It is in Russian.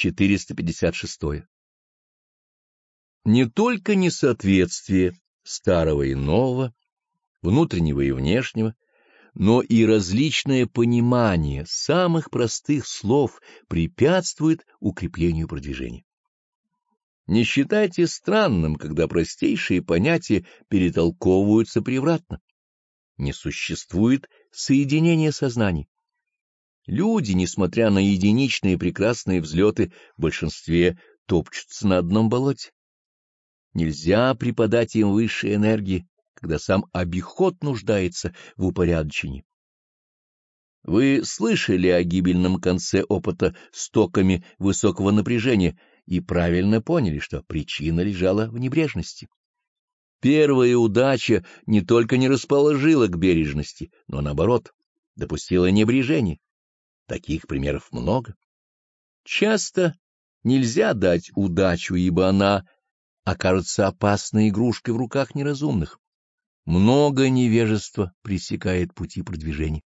456. Не только несоответствие старого и нового, внутреннего и внешнего, но и различное понимание самых простых слов препятствует укреплению продвижения. Не считайте странным, когда простейшие понятия перетолковываются превратно. Не существует соединения сознаний. Люди, несмотря на единичные прекрасные взлеты, в большинстве топчутся на одном болоте. Нельзя преподать им высшей энергии, когда сам обиход нуждается в упорядочении. Вы слышали о гибельном конце опыта с токами высокого напряжения и правильно поняли, что причина лежала в небрежности. Первая удача не только не расположила к бережности, но, наоборот, допустила небрежение. Таких примеров много. Часто нельзя дать удачу, ибо она окажется опасной игрушкой в руках неразумных. Много невежества пресекает пути продвижения.